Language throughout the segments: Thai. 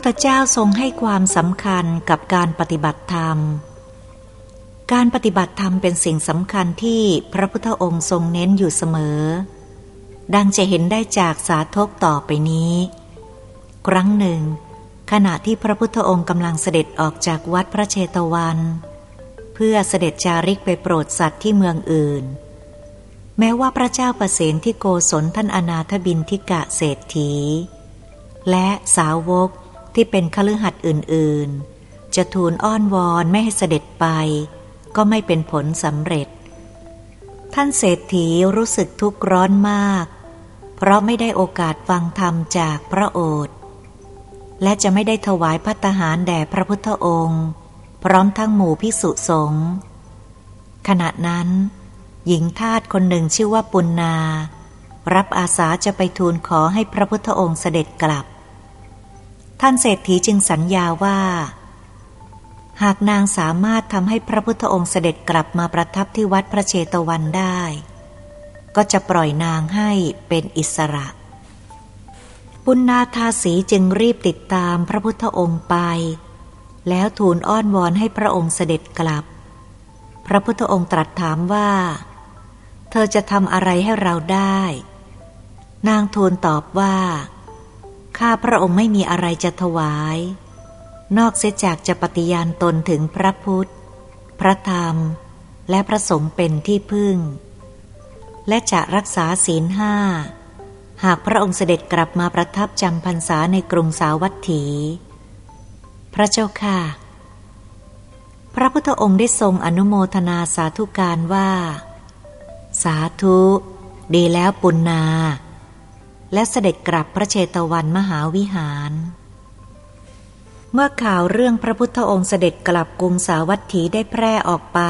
พุทธเจ้าทรงให้ความสำคัญกับการปฏิบัติธรรม การปฏิบัติธรรมเป็นสิ่งสำคัญที่พระพุทธองค์ทรงเน้นอยู่เสมอ ดังจะเห็นได้จากสาธกต่อไปนี้ ครั้งหนึ่ง ขณะที่พระพุทธองค์กำลังเสด็จออกจากวัดพระเชตวัน เพื่อเสด็จจาริกไปโปรดสัตว์ที่เมืองอื่น แม้ว่าพระเจ้าประเสนที่โกศลท่านอนาถบินทิกะเศรษฐีและสาวก ที่เป็นคฤหัสถ์อื่น ๆ จะทูลอ้อนวอนไม่ให้เสด็จไป ก็ไม่เป็นผลสำเร็จ ท่านเศรษฐีรู้สึกทุกข์ร้อนมาก เพราะไม่ได้โอกาสฟังธรรมจากพระโอษฐ์และจะไม่ได้ถวายพัตหารแด่พระพุทธองค์ พร้อมทั้งหมู่พิสุสงฆ์ขณะนั้น หญิงทาสคนหนึ่งชื่อว่าปุณนา รับอาสาจะไปทูลขอให้พระพุทธองค์เสด็จกลับ ท่านเศรษฐีจึงสัญญาว่า หากนางสามารถทำให้พระพุทธองค์เสด็จกลับมาประทับที่วัดพระเชตวันได้ ก็จะปล่อยนางให้เป็นอิสระ ปุณนาทาสีจึงรีบติดตามพระพุทธองค์ไป แล้วทูลอ้อนวอนให้พระองค์เสด็จกลับ พระพุทธองค์ตรัสถามว่า เธอจะทำอะไรให้เราได้ นางทูลตอบว่า ข้าพระองค์ไม่มีอะไรจะถวาย นอกเสียจากจะปฏิญาณตนถึงพระพุทธ พระธรรม และพระสงฆ์เป็นที่พึ่ง และจะรักษาศีลห้า หากพระองค์เสด็จกลับมาประทับจำพรรษาในกรุงสาวัตถี พระเจ้าค่ะ พระพุทธองค์ได้ทรงอนุโมทนาสาธุการว่า สาธุ ดีแล้วปุณนา และเสด็จกลับพระเชตวันมหาวิหาร เมื่อข่าวเรื่องพระพุทธองค์เสด็จกลับกรุงสาวัตถีได้แพร่ออกไป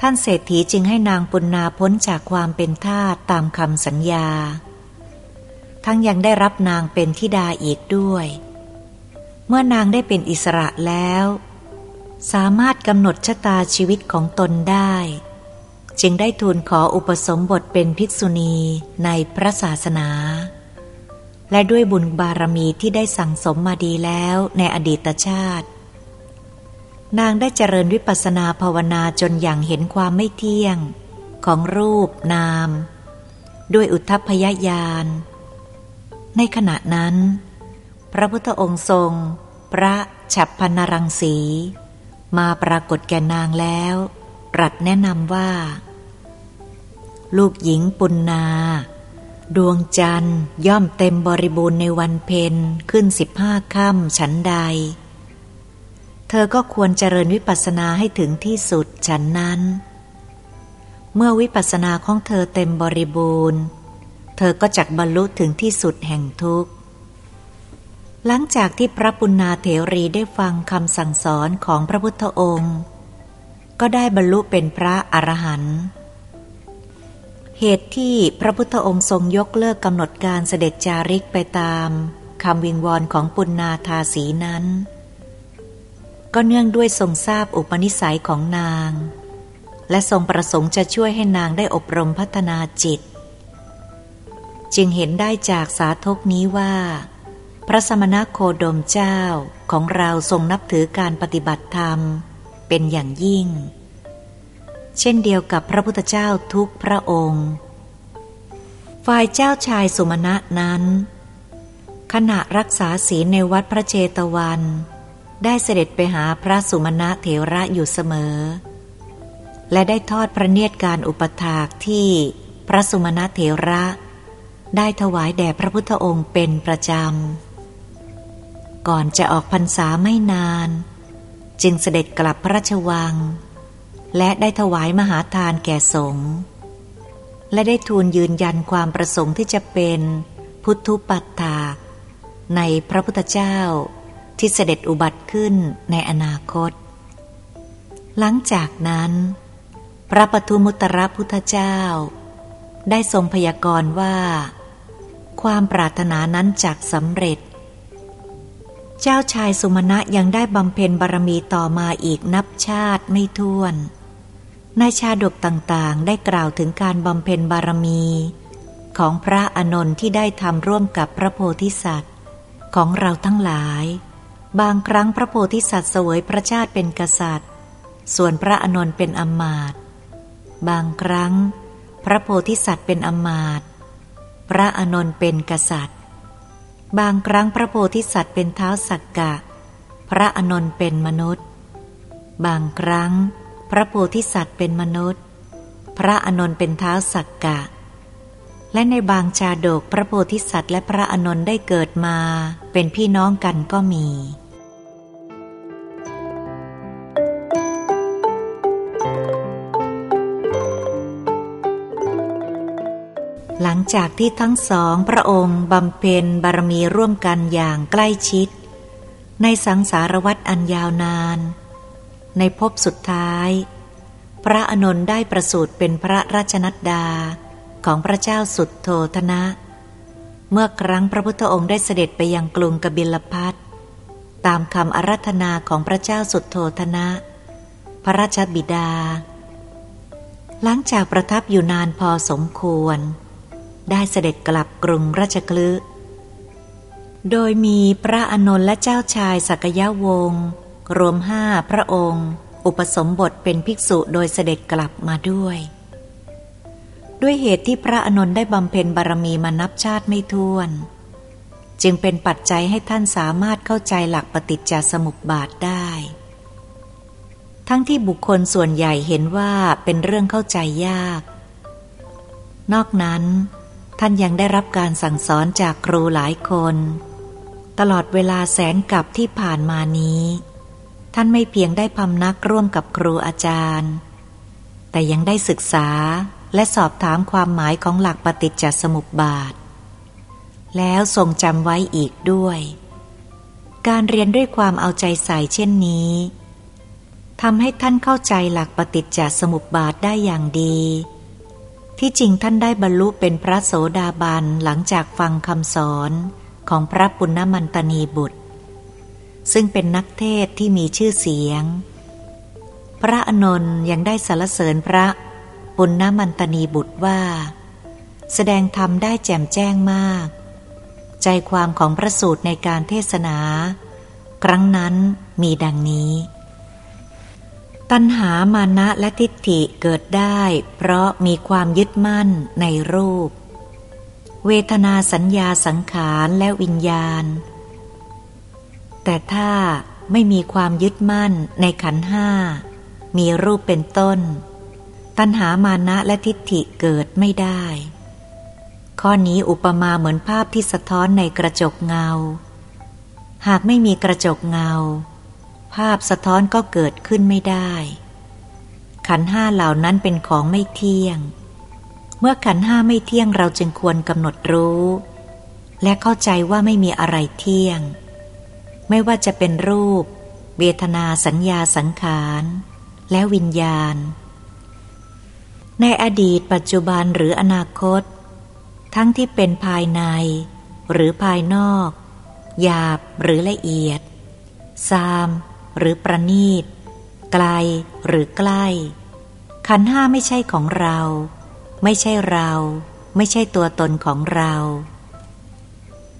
ท่านเศรษฐีจึงให้นางปุณนาพ้นจากความเป็นทาสตามคำสัญญา ทั้งยังได้รับนางเป็นทิดาอีกด้วย เมื่อนางได้เป็นอิสระแล้ว สามารถกำหนดชะตาชีวิตของตนได้ จึงได้ทูลขออุปสมบทเป็นภิกษุณีในพระศาสนา และด้วยบุญบารมีที่ได้สั่งสมมาดีแล้วในอดีตชาติ นางได้เจริญวิปัสนาภาวนาจนอย่างเห็นความไม่เที่ยง ของรูปนาม ด้วยอุทพยญาณ ในขณะนั้น พระพุทธองค์ทรง พระฉับพันรังสี มาปรากฏแก่นางแล้วรัสแนะนำว่า ลูกหญิงปุณนา ดวงจันทร์ย่อมเต็มบริบูรณ์ในวันเพ็ญขึ้นสิบห้าค่ำฉันใด เธอก็ควรเจริญวิปัสสนาให้ถึงที่สุดฉันนั้น เมื่อวิปัสสนาของเธอเต็มบริบูรณ์ เธอก็จักบรรลุถึงที่สุดแห่งทุกข์หลังจากที่พระปุณนาเถรีได้ฟังคำสั่งสอนของพระพุทธองค์ ก็ได้บรรลุเป็นพระอรหันต์ เหตุที่พระพุทธองค์ทรงยกเลิกกำหนดการเสด็จจาริกไปตามคำวิงวอนของปุณนาทาสีนั้น ก็เนื่องด้วยทรงทราบอุปนิสัยของนาง และทรงประสงค์จะช่วยให้นางได้อบรมพัฒนาจิต จึงเห็นได้จากสาทกนี้ว่า พระสมณโคดมเจ้าของเราทรงนับถือการปฏิบัติธรรมเป็นอย่างยิ่ง เช่นเดียวกับพระพุทธเจ้าทุกพระองค์ ฝ่ายเจ้าชายสุมาณะนั้น ขณะรักษาศีลในวัดพระเจตวัน ได้เสด็จไปหาพระสุมาณะเถระอยู่เสมอ และได้ทอดพระเนียรการอุปถากที่พระสุมาณะเถระ ได้ถวายแด่พระพุทธองค์เป็นประจำ ก่อนจะออกพรรษาไม่นาน จึงเสด็จกลับพระราชวัง และได้ถวายมหาทานแก่สงฆ์และได้ทูลยืนยันความประสงค์ที่จะเป็นพุทธุปัตตาในพระพุทธเจ้าที่เสด็จอุบัติขึ้นในอนาคต หลังจากนั้น พระปทุมุตระพุทธเจ้า ได้ทรงพยากรณ์ว่า ความปรารถนานั้นจักสำเร็จ เจ้าชายสุมาณะยังได้บำเพ็ญบารมีต่อมาอีกนับชาติไม่ท้วน ในชาดกต่างๆ ได้กล่าวถึงการบำเพ็ญบารมี ของพระอนนท์ที่ได้ทำร่วมกับพระโพธิสัตว์ ของเราทั้งหลาย บางครั้งพระโพธิสัตว์เสวยพระชาติเป็นกษัตริย์ ส่วนพระอนนท์เป็นอมาตบางครั้ง พระโพธิสัตว์เป็นอมาตพระอนนท์เป็นกษัตริย์ บางครั้งพระโพธิสัตว์เป็นเท้าสักกะ พระอนนท์เป็นมนุษย์ บางครั้ง พระโพธิสัตว์เป็นมนุษย์ พระอนนท์เป็นเท้าสักกะ และในบางชาดกพระโพธิสัตว์และพระอนนท์ได้เกิดมาเป็นพี่น้องกันก็มีหลังจากที่ทั้งสองพระองค์บำเพ็ญบารมีร่วมกันอย่างใกล้ชิด ในสังสารวัตรอันยาวนาน ในภพสุดท้าย พระอนนท์ได้ประสูติเป็นพระราชนัดดาของพระเจ้าสุดโทธนะ เมื่อครั้งพระพุทธองค์ได้เสด็จไปยังกรุงกบิลพัทตามคำอารัธนาของพระเจ้าสุดโทธนะ พระราชบิดา หลังจากประทับอยู่นานพอสมควร ได้เสด็จกลับกรุงราชคลึโดยมีพระอนนท์และเจ้าชายสักยะวงศ์ รวมห้าพระองค์ อุปสมบทเป็นภิกษุโดยเสด็จกลับมาด้วย ด้วยเหตุที่พระอนนท์ได้บำเพ็ญบารมีมานับชาติไม่ท้วน จึงเป็นปัจจัยให้ท่านสามารถเข้าใจหลักปฏิจจสมุปบาทได้ ทั้งที่บุคคลส่วนใหญ่เห็นว่าเป็นเรื่องเข้าใจยาก นอกนั้นท่านยังได้รับการสั่งสอนจากครูหลายคน ตลอดเวลาแสนกับที่ผ่านมานี้ ท่านไม่เพียงได้พำนักร่วมกับครูอาจารย์ แต่ยังได้ศึกษาและสอบถามความหมายของหลักปฏิจจสมุปบาท แล้วทรงจำไว้อีกด้วย การเรียนด้วยความเอาใจใส่เช่นนี้ทำให้ท่านเข้าใจหลักปฏิจจสมุปบาทได้อย่างดี ที่จริงท่านได้บรรลุเป็นพระโสดาบันหลังจากฟังคำสอนของพระปุณณมันตนีบุตร ซึ่งเป็นนักเทศที่มีชื่อเสียง พระอนนท์ยังได้สรรเสริญพระปุณณมันตนีบุตรว่า แสดงธรรมได้แจ่มแจ้งมาก ใจความของพระสูตรในการเทศนา ครั้งนั้นมีดังนี้ ตัณหามานะและทิฏฐิเกิดได้ เพราะมีความยึดมั่นในรูป เวทนาสัญญาสังขารและวิญญาณ แต่ถ้าไม่มีความยึดมั่นในขันห้า มีรูปเป็นต้น ตัณหามานะและทิฏฐิเกิดไม่ได้ ข้อนี้อุปมาเหมือนภาพที่สะท้อนในกระจกเงา หากไม่มีกระจกเงา ภาพสะท้อนก็เกิดขึ้นไม่ได้ ขันห้าเหล่านั้นเป็นของไม่เที่ยง เมื่อขันห้าไม่เที่ยงเราจึงควรกำหนดรู้ และเข้าใจว่าไม่มีอะไรเที่ยง ไม่ว่าจะเป็นรูป เวทนาสัญญาสังขาร และวิญญาณ ในอดีตปัจจุบันหรืออนาคต ทั้งที่เป็นภายใน หรือภายนอก หยาบหรือละเอียด ซาม หรือประนีต ไกลหรือใกล้ ขันห้าไม่ใช่ของเรา ไม่ใช่เรา ไม่ใช่ตัวตนของเรา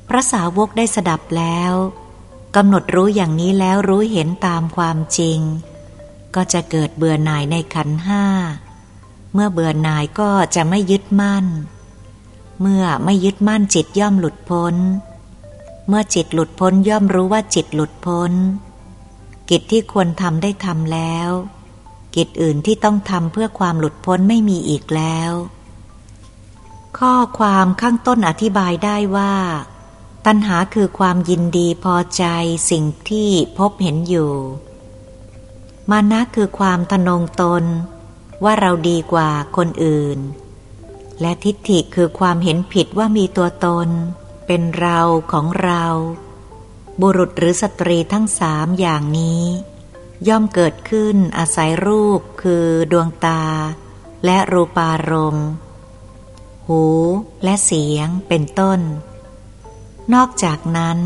พระสาวกได้สดับแล้ว กำหนดรู้อย่างนี้แล้วรู้เห็นตามความจริง ก็จะเกิดเบื่อหน่ายในขันห้า เมื่อเบื่อหน่ายก็จะไม่ยึดมั่น เมื่อไม่ยึดมั่นจิตย่อมหลุดพ้น เมื่อจิตหลุดพ้นย่อมรู้ว่าจิตหลุดพ้น กิจที่ควรทำได้ทำแล้ว กิจอื่นที่ต้องทำเพื่อความหลุดพ้นไม่มีอีกแล้ว ข้อความข้างต้นอธิบายได้ว่า ตัณหาคือความยินดีพอใจสิ่งที่พบเห็นอยู่ มานะคือความทนงตน ว่าเราดีกว่าคนอื่น และทิฏฐิคือความเห็นผิดว่ามีตัวตน เป็นเราของเรา บุรุษหรือสตรีทั้งสามอย่างนี้ ย่อมเกิดขึ้นอาศัยรูปคือดวงตา และรูปารมณ์ หูและเสียงเป็นต้น นอกจากนั้น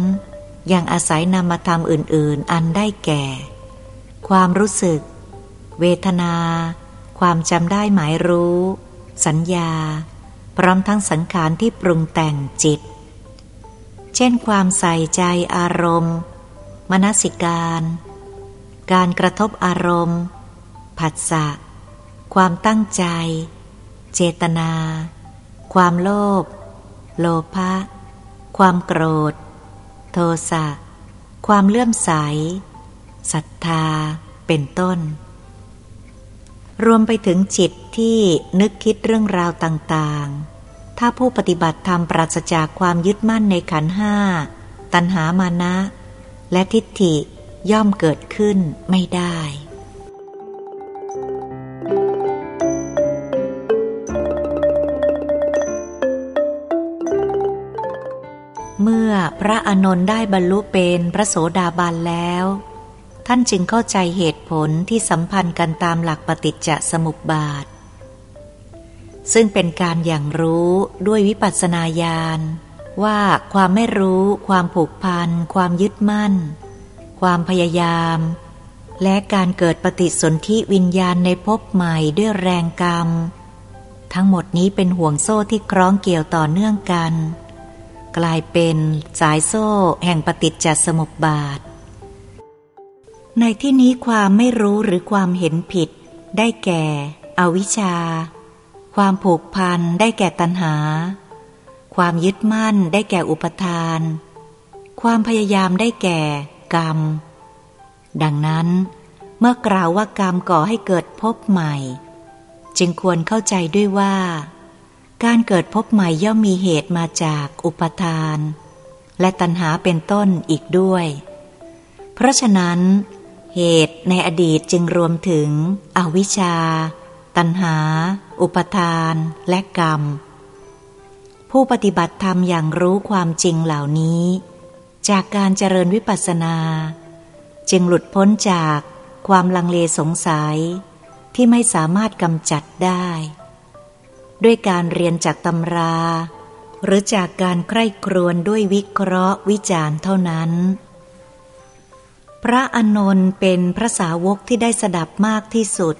ยังอาศัยนามธรรมอื่น ๆ อันได้แก่ ความรู้สึก เวทนา ความจำได้หมายรู้ สัญญา พร้อมทั้งสังขารที่ปรุงแต่งจิต เช่นความใส่ใจอารมณ์ มนสิการ การกระทบอารมณ์ ผัสสะ ความตั้งใจ เจตนา ความโลภ โลภะ ความโกรธ โทสะ ความเลื่อมใส ศรัทธา เป็นต้น รวมไปถึงจิตที่นึกคิดเรื่องราวต่างๆ ถ้าผู้ปฏิบัติธรรมปราศจากความยึดมั่นในขันห้า ตัณหามานะ และทิฏฐิย่อมเกิดขึ้นไม่ได้ เมื่อพระอนนท์ได้บรรลุเป็นพระโสดาบันแล้ว ท่านจึงเข้าใจเหตุผลที่สัมพันธ์กันตามหลักปฏิจจสมุปบาท ซึ่งเป็นการอย่างรู้ด้วยวิปัสสนาญาณว่าความไม่รู้ ความผูกพัน ความยึดมั่น ความพยายาม และการเกิดปฏิสนธิวิญญาณในภพใหม่ด้วยแรงกรรม ทั้งหมดนี้เป็นห่วงโซ่ที่คล้องเกี่ยวต่อเนื่องกัน กลายเป็นสายโซ่แห่งปฏิจจสมุปบาท ในที่นี้ความไม่รู้หรือความเห็นผิด ได้แก่ อวิชชา ความผูกพันได้แก่ตัณหา ความยึดมั่นได้แก่อุปทาน ความพยายามได้แก่กรรม ดังนั้น เมื่อกล่าวว่ากรรมก่อให้เกิดพบใหม่ จึงควรเข้าใจด้วยว่า การเกิดพบใหม่ย่อมมีเหตุมาจากอุปทาน และตัณหาเป็นต้นอีกด้วย เพราะฉะนั้น เหตุในอดีตจึงรวมถึง อวิชชา ตัณหา อุปทาน และกรรม ผู้ปฏิบัติธรรมอย่างรู้ความจริงเหล่านี้ จากการเจริญวิปัสสนา จึงหลุดพ้นจากความลังเลสงสัยที่ไม่สามารถกำจัดได้ ด้วยการเรียนจากตำรา หรือจากการใคร่ครวญด้วยวิเคราะห์วิจารณ์เท่านั้น พระอนนท์เป็นพระสาวกที่ได้สดับมากที่สุด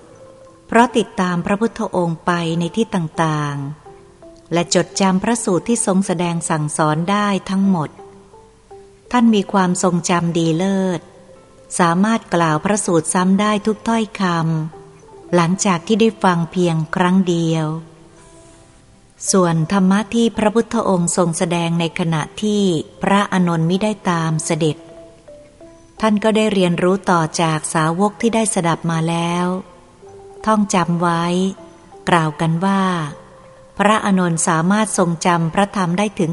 เพราะติดตามพระพุทธองค์ไปในที่ต่างๆ และจดจำพระสูตรที่ทรงแสดงสั่งสอนได้ทั้งหมด ท่านมีความทรงจำดีเลิศ สามารถกล่าวพระสูตรซ้ำได้ทุกถ้อยคำหลังจากที่ได้ฟังเพียงครั้งเดียว ส่วนธรรมะที่พระพุทธองค์ทรงแสดงในขณะที่พระอนนท์มิได้ตามเสด็จ ท่านก็ได้เรียนรู้ต่อจากสาวกที่ได้สดับมาแล้ว ท่องจำไว้ กล่าวกันว่า พระอนนท์สามารถทรงจำพระธรรมได้ถึง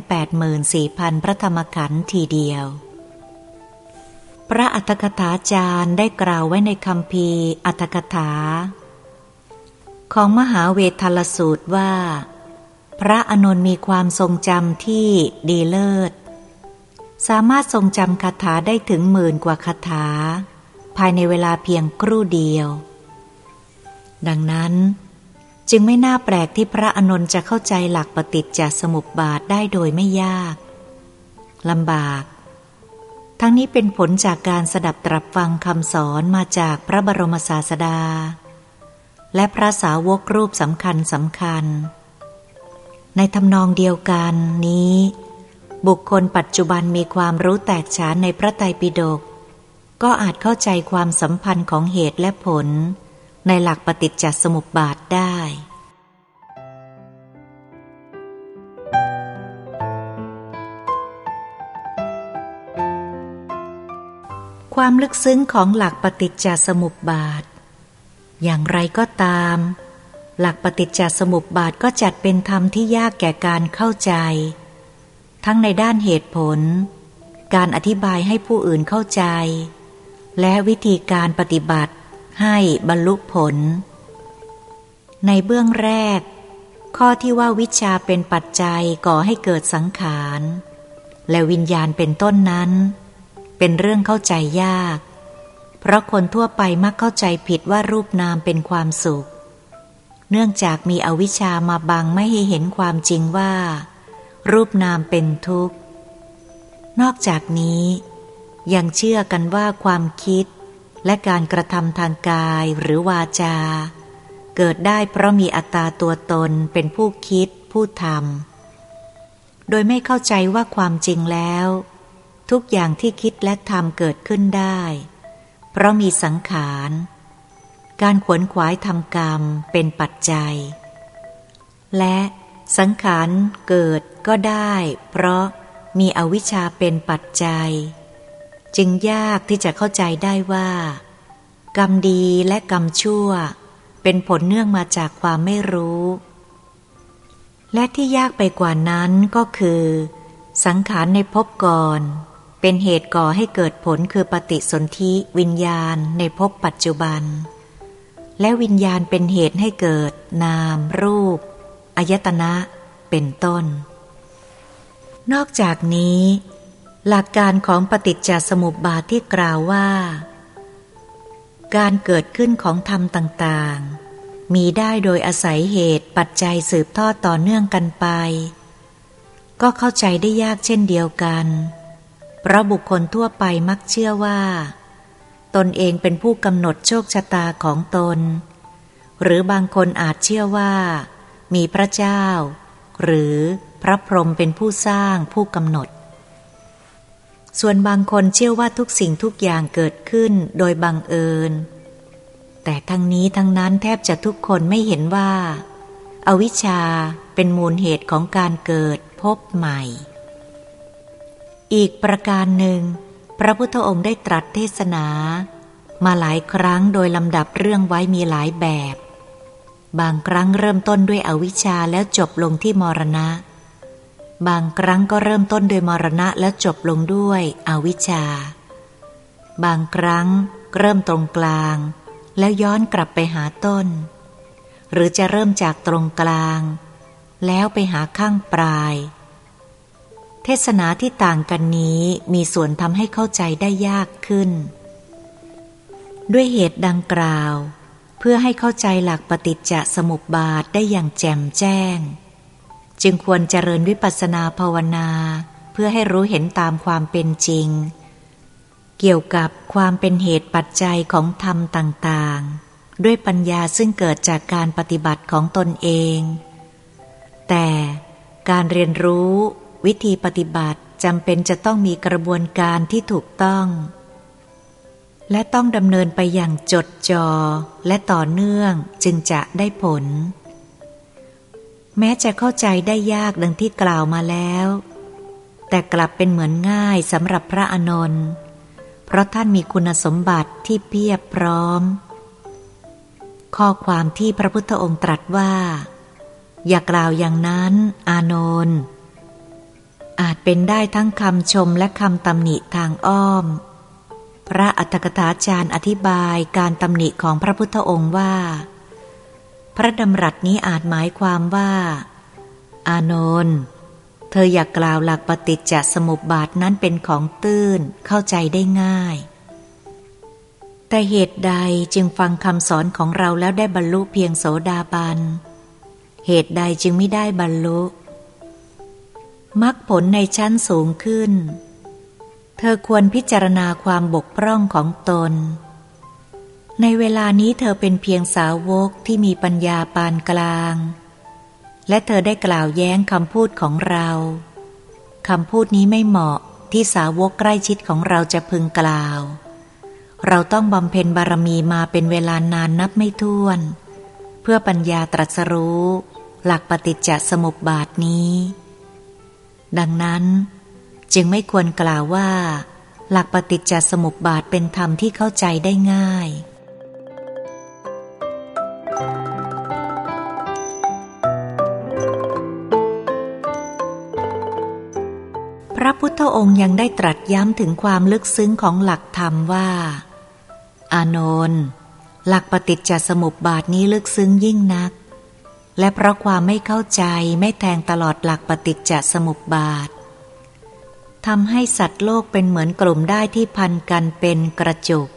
84,000 พระธรรมขันธ์ทีเดียว พระอัตถกถาจารย์ได้กล่าวไว้ในคำพีอัตถกถา ของมหาเวทลสูตรว่า พระอนนท์มีความทรงจำที่ดีเลิศ สามารถทรงจำคาถาได้ถึงหมื่นกว่าคาถา ภายในเวลาเพียงครู่เดียว ดังนั้น จึงไม่น่าแปลกที่พระอนนท์จะเข้าใจหลักปฏิจจสมุปบาทได้โดยไม่ยากลำบาก ทั้งนี้เป็นผลจากการสดับตรับฟังคำสอนมาจากพระบรมศาสดา และพระสาวกรูปสำคัญสำคัญ ในทำนองเดียวกันนี้ บุคคลปัจจุบันมีความรู้แตกฉานในพระไตรปิฎกก็อาจเข้าใจความสัมพันธ์ของเหตุและผล ในหลักปฏิจจสมุปบาทได้ความลึกซึ้งของหลักปฏิจจสมุปบาท อย่างไรก็ตาม หลักปฏิจจสมุปบาทก็จัดเป็นธรรมที่ยากแก่การเข้าใจ ทั้งในด้านเหตุผล การอธิบายให้ผู้อื่นเข้าใจ และวิธีการปฏิบัติให้บรรลุผล ในเบื้องแรก ข้อที่ว่าวิชาเป็นปัจจัยก่อให้เกิดสังขาร และวิญญาณเป็นต้นนั้น เป็นเรื่องเข้าใจยาก เพราะคนทั่วไปมักเข้าใจผิดว่ารูปนามเป็นความสุข เนื่องจากมีอวิชชามาบังไม่ให้เห็นความจริงว่า รูปนามเป็นทุกข์ นอกจากนี้ ยังเชื่อกันว่าความคิดและการกระทำทางกายหรือวาจา เกิดได้เพราะมีอัตตาตัวตนเป็นผู้คิดผู้ทำโดยไม่เข้าใจว่าความจริงแล้ว ทุกอย่างที่คิดและทำเกิดขึ้นได้ เพราะมีสังขาร การขวนขวายทำกรรมเป็นปัจจัย และสังขารเกิดก็ได้ เพราะมีอวิชชาเป็นปัจจัย จึงยากที่จะเข้าใจได้ว่า กรรมดีและกรรมชั่ว เป็นผลเนื่องมาจากความไม่รู้ และที่ยากไปกว่านั้นก็คือ สังขารในภพก่อน เป็นเหตุก่อให้เกิดผลคือปฏิสนธิวิญญาณในภพปัจจุบัน และวิญญาณเป็นเหตุให้เกิด นาม รูปอายตนะ เป็นต้น นอกจากนี้ หลักการของปฏิจจสมุปบาทที่กล่าวว่า การเกิดขึ้นของธรรมต่างๆ มีได้โดยอาศัยเหตุปัจจัยสืบทอดต่อเนื่องกันไป ก็เข้าใจได้ยากเช่นเดียวกัน เพราะบุคคลทั่วไปมักเชื่อว่า ตนเองเป็นผู้กำหนดโชคชะตาของตน หรือบางคนอาจเชื่อว่า มีพระเจ้า หรือพระพรหมเป็นผู้สร้างผู้กำหนด ส่วนบางคนเชื่อว่าทุกสิ่งทุกอย่างเกิดขึ้นโดยบังเอิญ แต่ทั้งนี้ทั้งนั้นแทบจะทุกคนไม่เห็นว่าอาวิชชาเป็นมูลเหตุของการเกิดพบใหม่ อีกประการหนึ่ง พระพุทธองค์ได้ตรัสเทศนา มาหลายครั้งโดยลำดับเรื่องไว้มีหลายแบบ บางครั้งเริ่มต้นด้วยอวิชชาแล้วจบลงที่มรณะ บางครั้งก็เริ่มต้นด้วยมรณะแล้วจบลงด้วยอวิชชา บางครั้งเริ่มตรงกลาง แล้วย้อนกลับไปหาต้น หรือจะเริ่มจากตรงกลาง แล้วไปหาข้างปลาย เทศนาที่ต่างกันนี้มีส่วนทำให้เข้าใจได้ยากขึ้น ด้วยเหตุดังกล่าว เพื่อให้เข้าใจหลักปฏิจจสมุปบาทได้อย่างแจ่มแจ้ง จึงควรเจริญวิปัสสนาภาวนา เพื่อให้รู้เห็นตามความเป็นจริง เกี่ยวกับความเป็นเหตุปัจจัยของธรรมต่างๆ ด้วยปัญญาซึ่งเกิดจากการปฏิบัติของตนเอง แต่การเรียนรู้ วิธีปฏิบัติจำเป็นจะต้องมีกระบวนการที่ถูกต้อง และต้องดำเนินไปอย่างจดจอ่อและต่อเนื่องจึงจะได้ผล แม้จะเข้าใจได้ยากดังที่กล่าวมาแล้ว แต่กลับเป็นเหมือนง่ายสำหรับพระอนนท์เพราะท่านมีคุณสมบัติที่เพียบพร้อม ข้อความที่พระพุทธองค์ตรัสว่า อย่ากล่าวอย่างนั้น อานนท์ อาจเป็นได้ทั้งคำชมและคำตำหนิทางอ้อม พระอัตถกถาจารย์อธิบายการตำหนิของพระพุทธองค์ว่า พระดำรัสนี้อาจหมายความว่า อานนท์เธออยากกล่าวหลักปฏิจจสมุปบาทนั้นเป็นของตื้นเข้าใจได้ง่าย แต่เหตุใดจึงฟังคำสอนของเราแล้วได้บรรลุเพียงโสดาบัน เหตุใดจึงไม่ได้บรรลุ มรรคผลในชั้นสูงขึ้น เธอควรพิจารณาความบกพร่องของตน ในเวลานี้เธอเป็นเพียงสาวกที่มีปัญญาปานกลาง และเธอได้กล่าวแย้งคำพูดของเราคำพูดนี้ไม่เหมาะที่สาวกใกล้ชิดของเราจะพึงกล่าว เราต้องบำเพ็ญบารมีมาเป็นเวลานานนับไม่ถ้วน เพื่อปัญญาตรัสรู้ หลักปฏิจจสมุปบาทนี้ ดังนั้น จึงไม่ควรกล่าวว่า หลักปฏิจจสมุปบาทเป็นธรรมที่เข้าใจได้ง่าย พระพุทธองค์ยังได้ตรัสย้ำถึงความลึกซึ้งของหลักธรรมว่า อานนท์หลักปฏิจจสมุปบาทนี้ลึกซึ้งยิ่งนัก และเพราะความไม่เข้าใจไม่แทงตลอดหลักปฏิจจสมุปบาททำให้สัตว์โลกเป็นเหมือนกลุ่มได้ที่พันกันเป็นกระจุก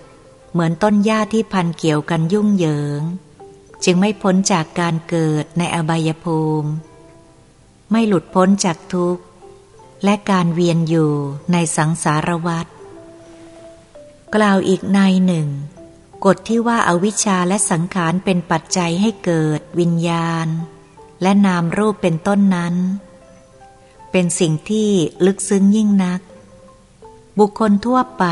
เหมือนต้นหญ้าที่พันเกี่ยวกันยุ่งเหยิง จึงไม่พ้นจากการเกิดในอบายภูมิ ไม่หลุดพ้นจากทุกข์ และการเวียนอยู่ในสังสารวัฏกล่าวอีกในหนึ่ง กฎที่ว่าอาวิชชาและสังขารเป็นปัจจัยให้เกิด วิญญาณ และนามรูปเป็นต้นนั้น เป็นสิ่งที่ลึกซึ้งยิ่งนัก บุคคลทั่วไป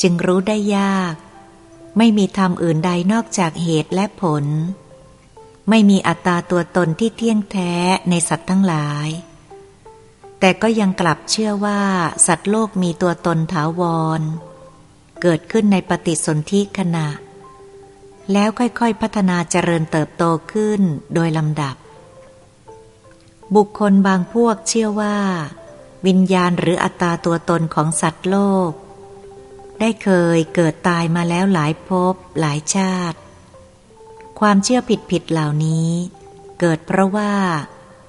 จึงรู้ได้ยาก ไม่มีธรรมอื่นใดนอกจากเหตุและผล ไม่มีอัตตาตัวตนที่เที่ยงแท้ในสัตว์ทั้งหลาย แต่ก็ยังกลับเชื่อว่า สัตว์โลกมีตัวตนถาวร เกิดขึ้นในปฏิสนธิขณะ แล้วค่อยๆพัฒนาเจริญเติบโตขึ้นโดยลำดับ บุคคลบางพวกเชื่อว่า วิญญาณหรืออัตตาตัวตนของสัตว์โลก ได้เคยเกิดตายมาแล้วหลายภพหลายชาติ ความเชื่อผิดผิดเหล่านี้ เกิดเพราะว่า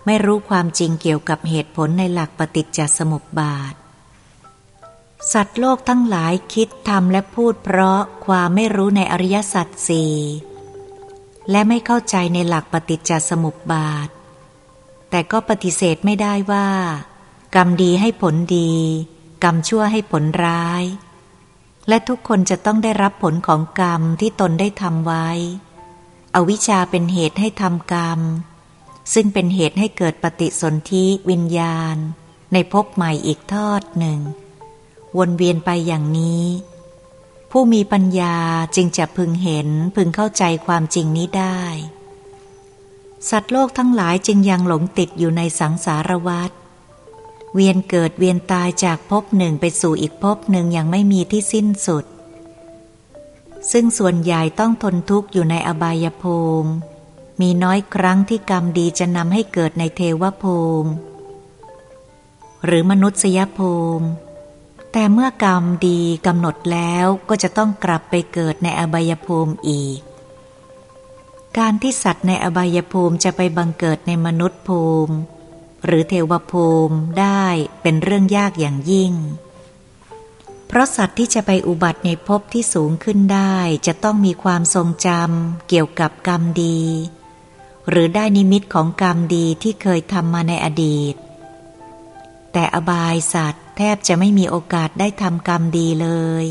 ไม่รู้ความจริงเกี่ยวกับเหตุผลในหลักปฏิจจสมุปบาท สัตว์โลกทั้งหลายคิดทำและพูดเพราะความไม่รู้ในอริยสัจสี่และไม่เข้าใจในหลักปฏิจจสมุปบาท แต่ก็ปฏิเสธไม่ได้ว่า กรรมดีให้ผลดี กรรมชั่วให้ผลร้าย และทุกคนจะต้องได้รับผลของกรรมที่ตนได้ทำไว้ อวิชชาเป็นเหตุให้ทำกรรม ซึ่งเป็นเหตุให้เกิดปฏิสนธิวิญญาณ ในภพใหม่อีกทอดหนึ่ง วนเวียนไปอย่างนี้ ผู้มีปัญญาจึงจะพึงเห็นพึงเข้าใจความจริงนี้ได้ สัตว์โลกทั้งหลายจึงยังหลงติดอยู่ในสังสารวัฏเวียนเกิดเวียนตายจากภพหนึ่งไปสู่อีกภพหนึ่งยังไม่มีที่สิ้นสุด ซึ่งส่วนใหญ่ต้องทนทุกข์อยู่ในอบายภูมิ มีน้อยครั้งที่กรรมดีจะนำให้เกิดในเทวภูมิ หรือมนุษยภูมิ แต่เมื่อกรรมดีกำหนดแล้วก็จะต้องกลับไปเกิดในอบายภูมิอีก การที่สัตว์ในอบายภูมิจะไปบังเกิดในมนุษย์ภูมิ หรือเทวภูมิได้เป็นเรื่องยากอย่างยิ่ง เพราะสัตว์ที่จะไปอุบัติในภพที่สูงขึ้นได้จะต้องมีความทรงจำเกี่ยวกับกรรมดี หรือได้นิมิตของกรรมดีที่เคยทำมาในอดีต แต่อบายสัตว์ ทบจะไม่มีโอกาสได้ทำกรรมดีเลย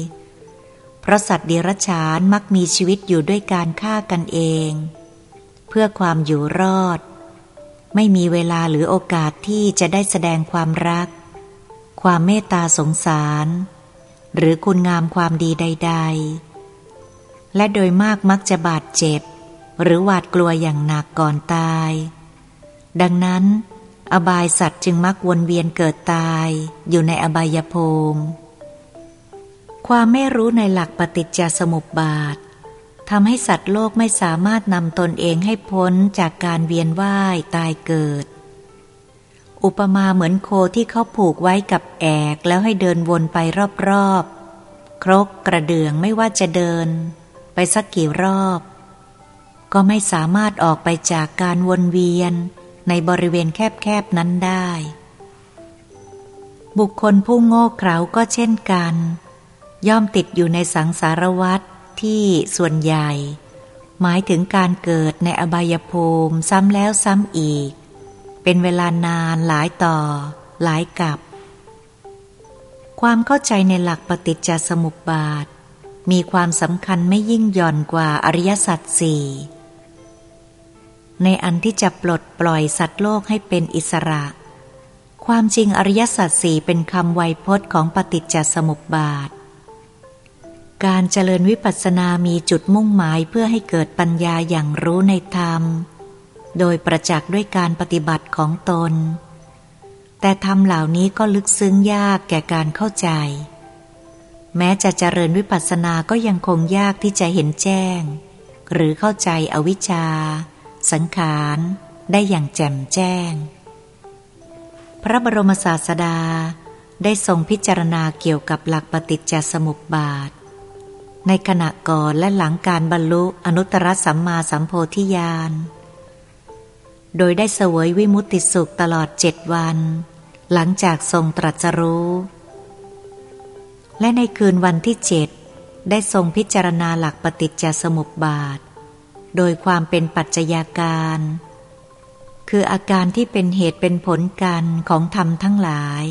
เพราะสัตว์เดรัจฉานมักมีชีวิตอยู่ด้วยการฆ่ากันเอง เพื่อความอยู่รอด ไม่มีเวลาหรือโอกาสที่จะได้แสดงความรัก ความเมตตาสงสาร หรือคุณงามความดีใด ๆ และโดยมากมักจะบาดเจ็บ หรือหวาดกลัวอย่างหนักก่อนตาย ดังนั้น อบายสัตว์จึงมักวนเวียนเกิดตายอยู่ในอบายภูมิความไม่รู้ในหลักปฏิจจสมุปบาททำให้สัตว์โลกไม่สามารถนำตนเองให้พ้นจากการเวียนว่ายตายเกิด อุปมาเหมือนโคที่เขาผูกไว้กับแอกแล้วให้เดินวนไปรอบๆ ครกกระเดื่องไม่ว่าจะเดิน ไปสักกี่รอบ ก็ไม่สามารถออกไปจากการวนเวียน ในบริเวณแคบๆนั้นได้ บุคคลผู้โง่เขลาก็เช่นกัน ย่อมติดอยู่ในสังสารวัฏที่ส่วนใหญ่ หมายถึงการเกิดในอบายภูมิซ้ำแล้วซ้ำอีก เป็นเวลานานหลายต่อ หลายกับ ความเข้าใจในหลักปฏิจจสมุปบาท มีความสำคัญไม่ยิ่งหย่อนกว่าอริยสัจสี่ ในอันที่จะปลดปล่อยสัตว์โลกให้เป็นอิสระ ความจริงอริยสัจสี่เป็นคำไวยพจน์ของปฏิจจสมุปบาท การเจริญวิปัสสนามีจุดมุ่งหมายเพื่อให้เกิดปัญญาอย่างรู้ในธรรม โดยประจักษ์ด้วยการปฏิบัติของตน แต่ธรรมเหล่านี้ก็ลึกซึ้งยากแก่การเข้าใจ แม้จะเจริญวิปัสสนาก็ยังคงยากที่จะเห็นแจ้ง หรือเข้าใจอวิชชา สังขารได้อย่างแจ่มแจ้ง พระบรมศาสดาได้ทรงพิจารณาเกี่ยวกับหลักปฏิจจสมุปบาท ในขณะก่อนและหลังการบรรลุอนุตตรสัมมาสัมโพธิญาณ โดยได้เสวยวิมุตติสุขตลอดเจ็ดวัน หลังจากทรงตรัสรู้ และในคืนวันที่เจ็ดได้ทรงพิจารณาหลักปฏิจจสมุปบาท โดยความเป็นปัจจัยาการ คืออาการที่เป็นเหตุเป็นผลกันของธรรมทั้งหลาย